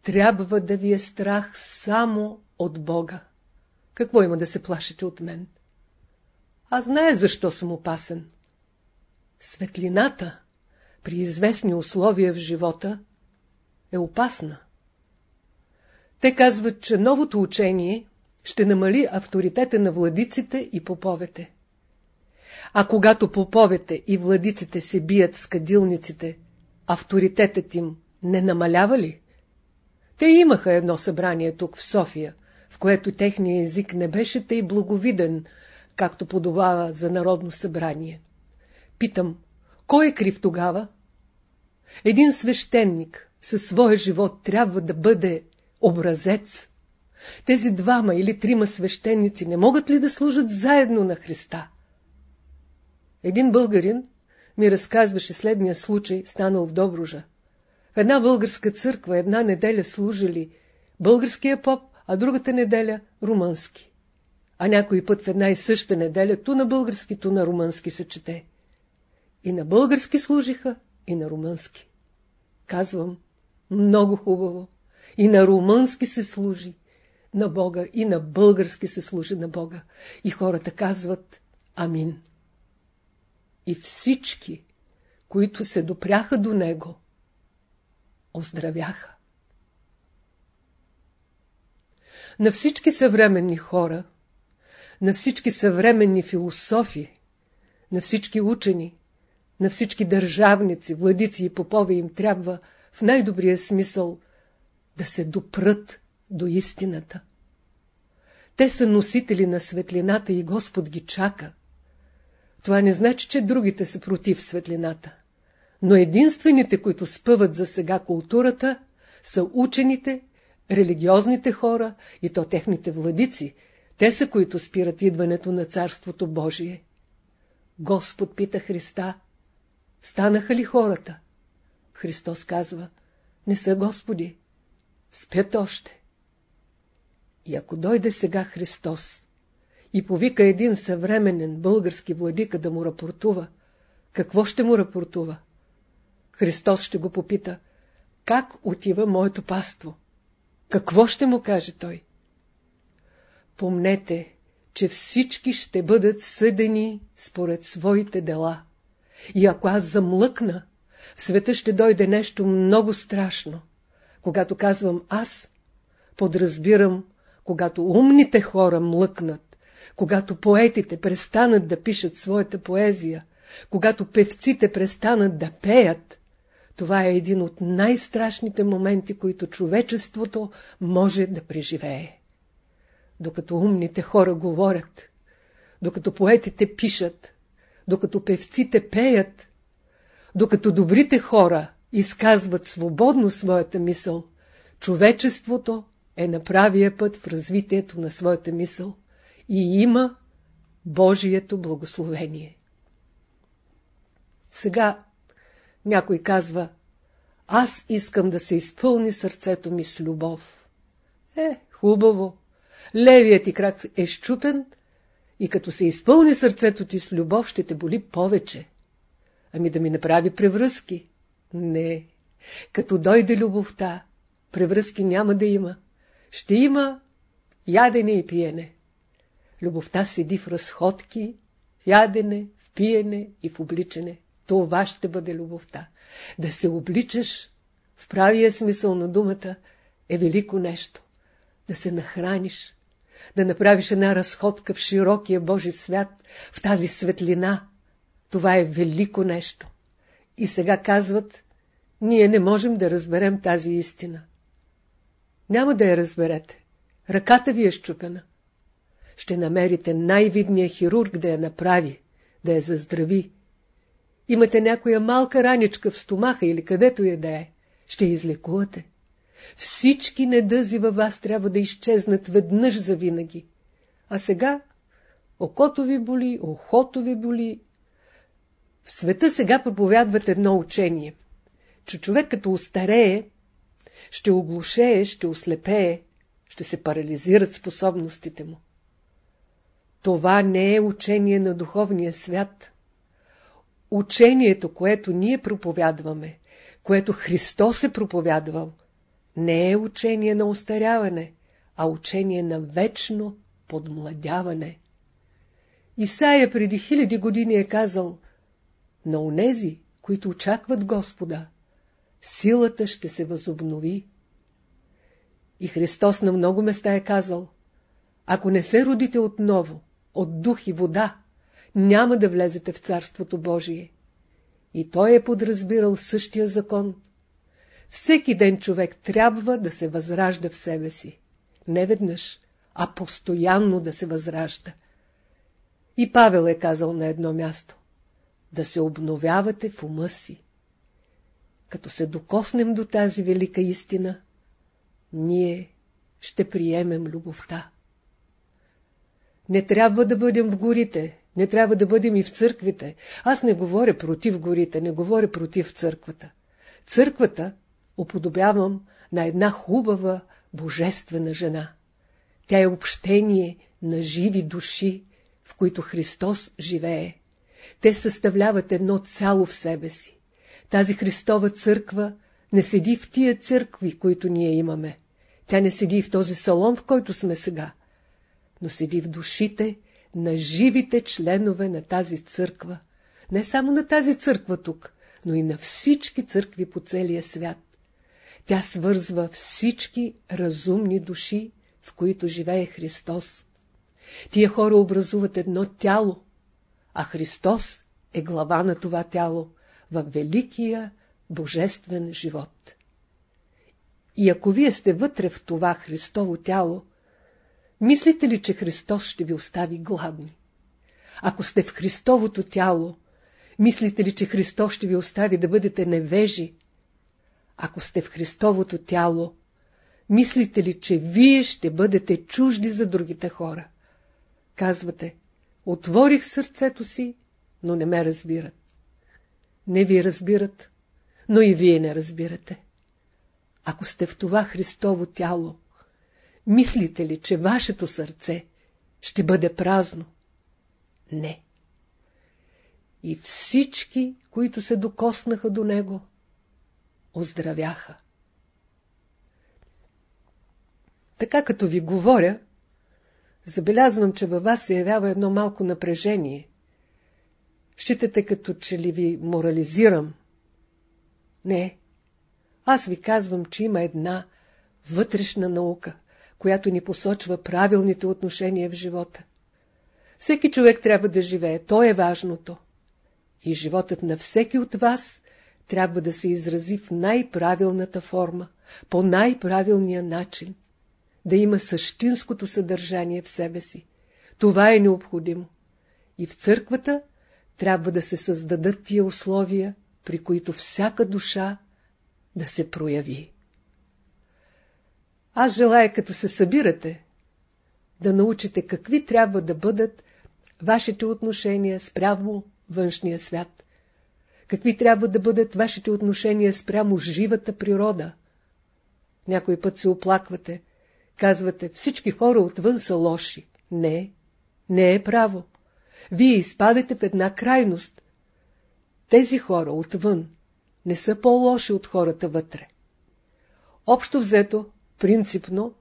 трябва да ви е страх само от Бога. Какво има да се плашите от мен? Аз знае защо съм опасен. Светлината при известни условия в живота е опасна. Те казват, че новото учение ще намали авторитета на владиците и поповете. А когато поповете и владиците се бият с кадилниците, авторитетът им не намалява ли? Те имаха едно събрание тук в София, в което техния език не беше тъй благовиден, както подобава за народно събрание. Питам, кой е крив тогава? Един свещеник със своя живот трябва да бъде образец. Тези двама или трима свещеници не могат ли да служат заедно на Христа? Един българин ми разказваше следния случай, станал в Добружа. В една българска църква една неделя служили българския поп, а другата неделя – румънски. А някой път в една и съща неделя ту на български, ту на румънски се чете. И на български служиха, и на румънски. Казвам, много хубаво. И на румънски се служи на Бога, и на български се служи на Бога. И хората казват Амин. И всички, които се допряха до Него, оздравяха. На всички съвременни хора, на всички съвременни философи, на всички учени, на всички държавници, владици и попови им трябва в най-добрия смисъл да се допрат до истината. Те са носители на светлината и Господ ги чака. Това не значи, че другите са против светлината. Но единствените, които спъват за сега културата, са учените, религиозните хора и то техните владици. Те са, които спират идването на Царството Божие. Господ пита Христа, станаха ли хората? Христос казва, не са Господи, спят още. И ако дойде сега Христос и повика един съвременен български владика да му рапортува, какво ще му рапортува? Христос ще го попита, как отива моето паство? Какво ще му каже той? Помнете, че всички ще бъдат съдени според своите дела. И ако аз замлъкна, в света ще дойде нещо много страшно. Когато казвам аз, подразбирам, когато умните хора млъкнат, когато поетите престанат да пишат своята поезия, когато певците престанат да пеят, това е един от най-страшните моменти, които човечеството може да преживее. Докато умните хора говорят, докато поетите пишат, докато певците пеят, Докато добрите хора изказват свободно своята мисъл, човечеството е на правия път в развитието на своята мисъл и има Божието благословение. Сега някой казва, аз искам да се изпълни сърцето ми с любов. Е, хубаво. Левият ти крак е щупен и като се изпълни сърцето ти с любов, ще те боли повече. Ами да ми направи превръзки. Не. Като дойде любовта, превръзки няма да има. Ще има ядене и пиене. Любовта седи в разходки, в ядене, в пиене и в обличане. Това ще бъде любовта. Да се обличаш в правия смисъл на думата е велико нещо. Да се нахраниш, да направиш една разходка в широкия Божи свят, в тази светлина. Това е велико нещо. И сега казват, ние не можем да разберем тази истина. Няма да я разберете. Ръката ви е щупена. Ще намерите най-видния хирург да я направи, да я заздрави. Имате някоя малка раничка в стомаха или където я да е. Ще излекувате. Всички недъзи във вас трябва да изчезнат веднъж за винаги. А сега окото ви боли, ухото ви боли. В света сега проповядват едно учение, че човек като устарее, ще оглушее, ще ослепее, ще се парализират способностите му. Това не е учение на духовния свят. Учението, което ние проповядваме, което Христос е проповядвал, не е учение на устаряване, а учение на вечно подмладяване. Исаия преди хиляди години е казал на онези, които очакват Господа, силата ще се възобнови. И Христос на много места е казал, ако не се родите отново, от дух и вода, няма да влезете в Царството Божие. И той е подразбирал същия закон. Всеки ден човек трябва да се възражда в себе си. Не веднъж, а постоянно да се възражда. И Павел е казал на едно място. Да се обновявате в ума си. Като се докоснем до тази велика истина, ние ще приемем любовта. Не трябва да бъдем в горите, не трябва да бъдем и в църквите. Аз не говоря против горите, не говоря против църквата. Църквата уподобявам на една хубава, божествена жена. Тя е общение на живи души, в които Христос живее. Те съставляват едно цяло в себе си. Тази Христова църква не седи в тия църкви, които ние имаме. Тя не седи в този салон, в който сме сега, но седи в душите на живите членове на тази църква. Не само на тази църква тук, но и на всички църкви по целия свят. Тя свързва всички разумни души, в които живее Христос. Тия хора образуват едно тяло, а Христос е глава на това тяло във великия божествен живот. И ако вие сте вътре в това Христово тяло, мислите ли, че Христос ще ви остави гладни? Ако сте в Христовото тяло, мислите ли, че Христос ще ви остави да бъдете невежи? Ако сте в Христовото тяло, мислите ли, че вие ще бъдете чужди за другите хора? Казвате, отворих сърцето си, но не ме разбират. Не ви разбират, но и вие не разбирате. Ако сте в това Христово тяло, мислите ли, че вашето сърце ще бъде празно? Не. И всички, които се докоснаха до него, оздравяха. Така като ви говоря, забелязвам, че във вас се явява едно малко напрежение. Считате като че ли ви морализирам. Не, аз ви казвам, че има една вътрешна наука, която ни посочва правилните отношения в живота. Всеки човек трябва да живее, то е важното. И животът на всеки от вас трябва да се изрази в най-правилната форма, по най-правилния начин, да има същинското съдържание в себе си. Това е необходимо. И в църквата трябва да се създадат тия условия, при които всяка душа да се прояви. Аз желая, като се събирате, да научите какви трябва да бъдат вашите отношения спрямо външния свят. Какви трябва да бъдат вашите отношения спрямо живата природа. Някой път се оплаквате, казвате, всички хора отвън са лоши. Не, не е право. Вие изпадете в една крайност. Тези хора отвън не са по-лоши от хората вътре. Общо взето, принципно,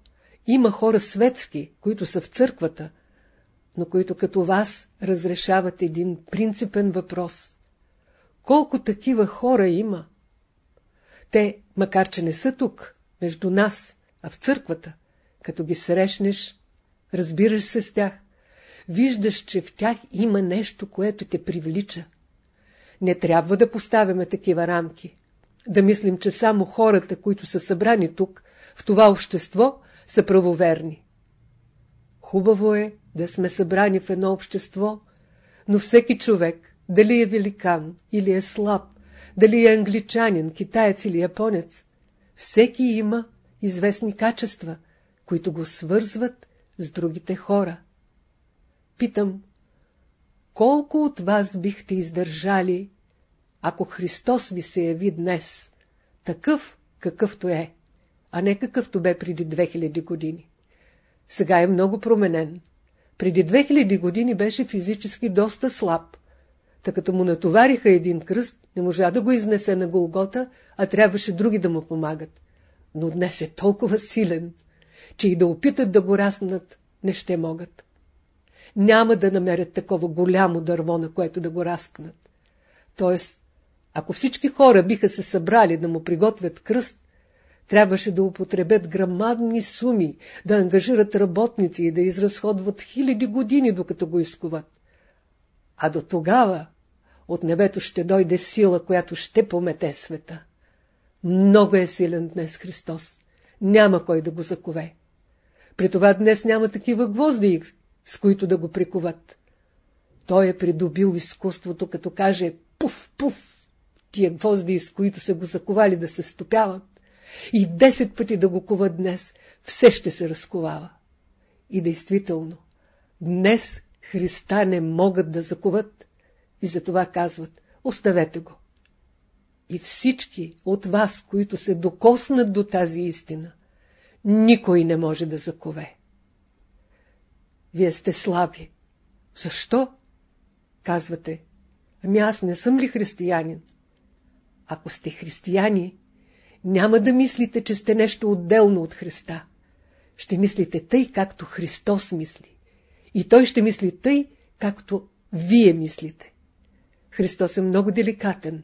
има хора светски, които са в църквата, но които като вас разрешават един принципен въпрос. Колко такива хора има? Те, макар че не са тук, между нас, а в църквата, като ги срещнеш, разбираш се с тях, виждаш, че в тях има нещо, което те привлича. Не трябва да поставяме такива рамки. Да мислим, че само хората, които са събрани тук, в това общество, са правоверни. Хубаво е да сме събрани в едно общество, но всеки човек, дали е великан или е слаб, дали е англичанин, китаец или японец, всеки има известни качества, които го свързват с другите хора. Питам, колко от вас бихте издържали, ако Христос ви се яви днес, такъв какъвто е, а не какъвто бе преди 2000 години? Сега е много променен. Преди 2000 години беше физически доста слаб. Та като му натовариха един кръст, не можа да го изнесе на Голгота, а трябваше други да му помагат. Но днес е толкова силен, че и да опитат да го раснат, не ще могат. Няма да намерят такова голямо дърво, на което да го разпнат. Тоест, ако всички хора биха се събрали да му приготвят кръст, трябваше да употребят грамадни суми, да ангажират работници и да изразходват хиляди години, докато го изкуват. А до тогава от небето ще дойде сила, която ще помете света. Много е силен днес Христос. Няма кой да го закове. При това днес няма такива гвозди, с които да го прикуват. Той е придобил изкуството, като каже пуф-пуф, тия гвозди, с които са го заковали да се стопяват, и десет пъти да го куват днес, все ще се разковава. И действително, днес Христа не могат да закуват и затова казват, оставете го. И всички от вас, които се докоснат до тази истина, никой не може да закове. Вие сте слаби. Защо? Казвате. Ами аз не съм ли християнин? Ако сте християни, няма да мислите, че сте нещо отделно от Христа. Ще мислите тъй, както Христос мисли. И Той ще мисли тъй, както вие мислите. Христос е много деликатен.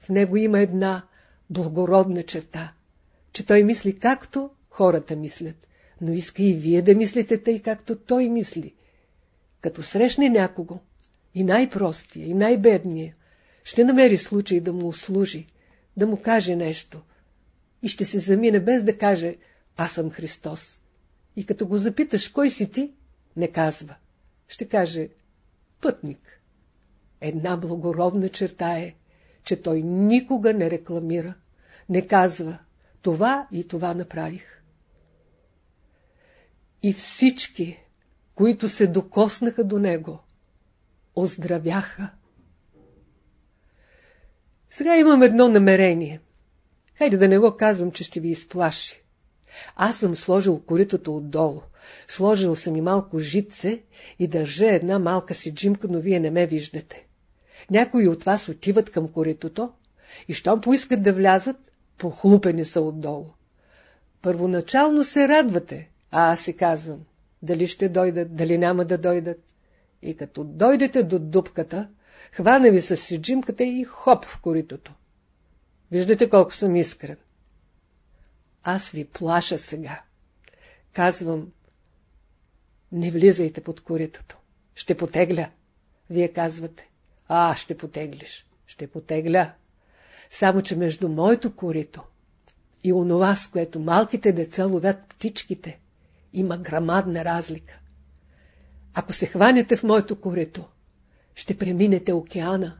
В Него има една благородна черта, че Той мисли както хората мислят, но иска и вие да мислите тъй, както Той мисли. Като срещне някого, и най-простия, и най-бедния, ще намери случай да му услужи, да му каже нещо – и ще се замине без да каже «Аз съм Христос». И като го запиташ «Кой си ти?» не казва. Ще каже «Пътник». Една благородна черта е, че той никога не рекламира, не казва «Това и това направих». И всички, които се докоснаха до него, оздравяха. Сега имам едно намерение. Хайде да не го казвам, че ще ви изплаши. Аз съм сложил коритото отдолу. Сложил съм и малко житце и държа една малка си джимка, но вие не ме виждате. Някои от вас отиват към коритото и щом поискат да влязат, похлупени са отдолу. Първоначално се радвате, а аз си казвам, дали ще дойдат, дали няма да дойдат. И като дойдете до дупката, хвана ви с си джимката и хоп в коритото. Виждате колко съм искрен. Аз ви плаша сега. Казвам, не влизайте под коритото. Ще потегля. Вие казвате, а, ще потеглиш. Ще потегля. Само, че между моето корито и онова, с което малките деца ловят птичките, има грамадна разлика. Ако се хванете в моето корито, ще преминете океана,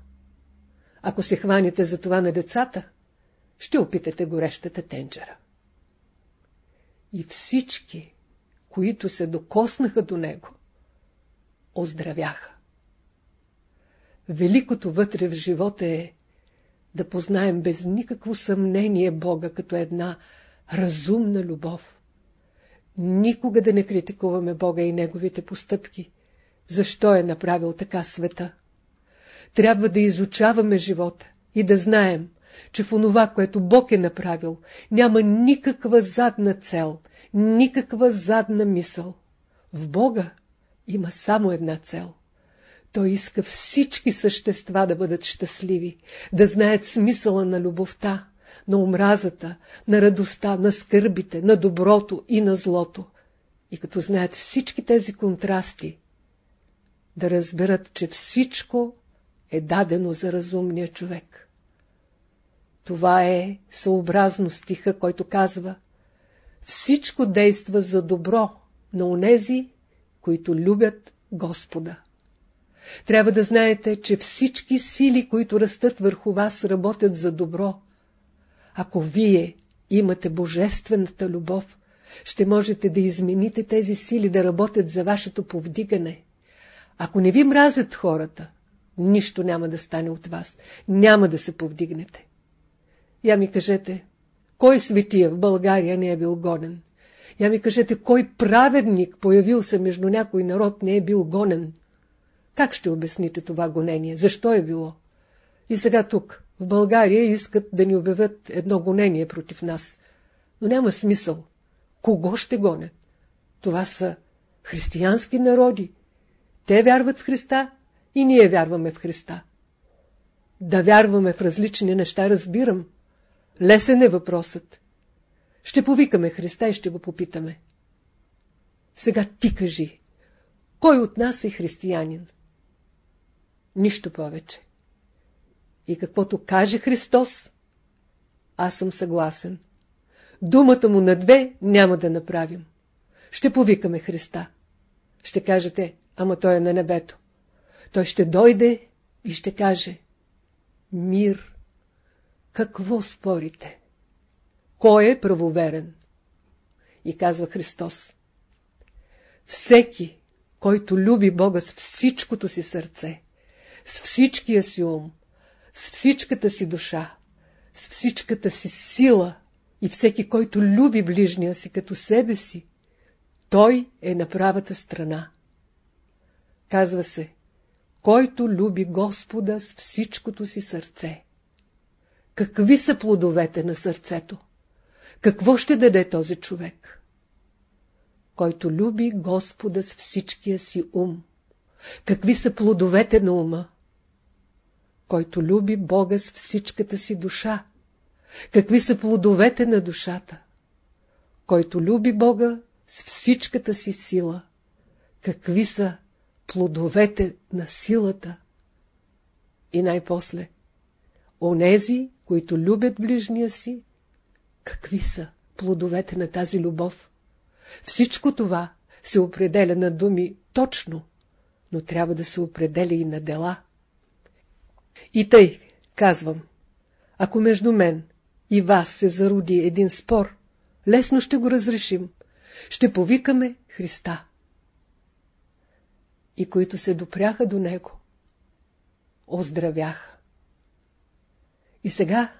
Ако се хванете за това на децата, ще опитате горещата тенджера. И всички, които се докоснаха до него, оздравяха. Великото вътре в живота е да познаем без никакво съмнение Бога като една разумна любов. Никога да не критикуваме Бога и Неговите постъпки. Защо е направил така света? Трябва да изучаваме живота и да знаем, че в онова, което Бог е направил, няма никаква задна цел, никаква задна мисъл. В Бога има само една цел. Той иска всички същества да бъдат щастливи, да знаят смисъла на любовта, на омразата, на радостта, на скърбите, на доброто и на злото. И като знаят всички тези контрасти, да разберат, че всичко е дадено за разумния човек. Това е съобразно стиха, който казва Всичко действа за добро на онези, които любят Господа. Трябва да знаете, че всички сили, които растат върху вас, работят за добро. Ако вие имате божествената любов, ще можете да измените тези сили да работят за вашето повдигане. Ако не ви мразят хората, нищо няма да стане от вас. Няма да се повдигнете. Я ми кажете, кой светия в България не е бил гонен? Я ми кажете, кой праведник, появил се между някой народ, не е бил гонен? Как ще обясните това гонение? Защо е било? И сега тук, в България, искат да ни обявят едно гонение против нас. Но няма смисъл. Кого ще гонят? Това са християнски народи. Те вярват в Христа и ние вярваме в Христа. Да вярваме в различни неща, разбирам. Лесен е въпросът. Ще повикаме Христа и ще го попитаме. Сега ти кажи, кой от нас е християнин? Нищо повече. И каквото каже Христос, аз съм съгласен. Думата му на две няма да направим. Ще повикаме Христа. Ще кажете, ама той е на небето. Той ще дойде и ще каже Мир. Какво спорите? Кой е правоверен? И казва Христос. Всеки, който люби Бога с всичкото си сърце, с всичкия си ум, с всичката си душа, с всичката си сила и всеки, който люби ближния си като себе си, той е на правата страна. Казва се, който люби Господа с всичкото си сърце. Какви са плодовете на сърцето? Какво ще даде този човек? Който люби Господа с всичкия си ум. Какви са плодовете на ума? Който люби Бога с всичката си душа. Какви са плодовете на душата? Който люби Бога с всичката си сила. Какви са плодовете на силата? И най-после, онези, които любят ближния си, какви са плодовете на тази любов? Всичко това се определя на думи точно, но трябва да се определя и на дела. И тъй, казвам, ако между мен и вас се зароди един спор, лесно ще го разрешим. Ще повикаме Христа. И които се допряха до Него, оздравяха. И сега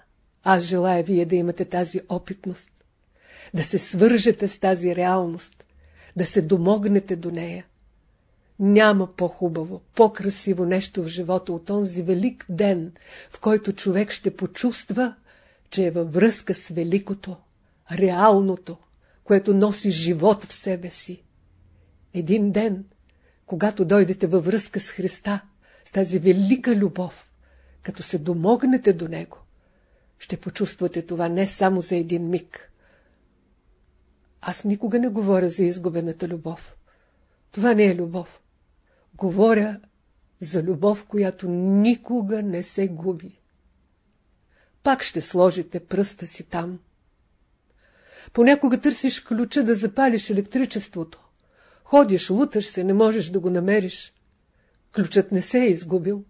аз желая вие да имате тази опитност, да се свържете с тази реалност, да се домогнете до нея. Няма по-хубаво, по-красиво нещо в живота от онзи велик ден, в който човек ще почувства, че е във връзка с великото, реалното, което носи живот в себе си. Един ден, когато дойдете във връзка с Христа, с тази велика любов, като се домогнете до Него, ще почувствате това не само за един миг. Аз никога не говоря за изгубената любов. Това не е любов. Говоря за любов, която никога не се губи. Пак ще сложите пръста си там. Понякога търсиш ключа да запалиш електричеството. Ходиш, луташ се, не можеш да го намериш. Ключът не се е изгубил.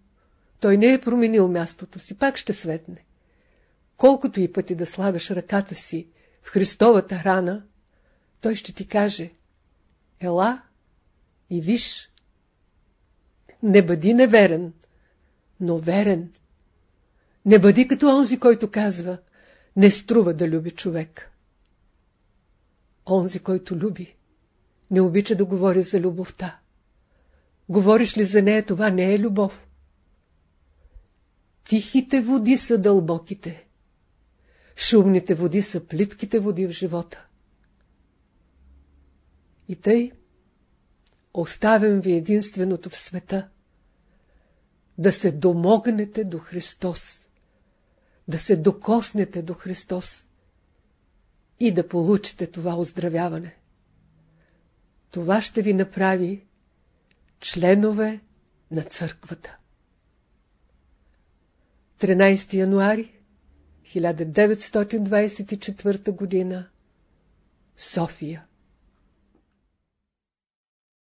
Той не е променил мястото си, пак ще светне. Колкото и пъти да слагаш ръката си в Христовата рана, той ще ти каже Ела и виж. Не бъди неверен, но верен. Не бъди като онзи, който казва Не струва да люби човек. Онзи, който люби, не обича да говори за любовта. Говориш ли за нея, това не е любов. Тихите води са дълбоките. Шумните води са плитките води в живота. И тъй оставям ви единственото в света. Да се домогнете до Христос. Да се докоснете до Христос. И да получите това оздравяване. Това ще ви направи членове на църквата. 13 януари 1924 година София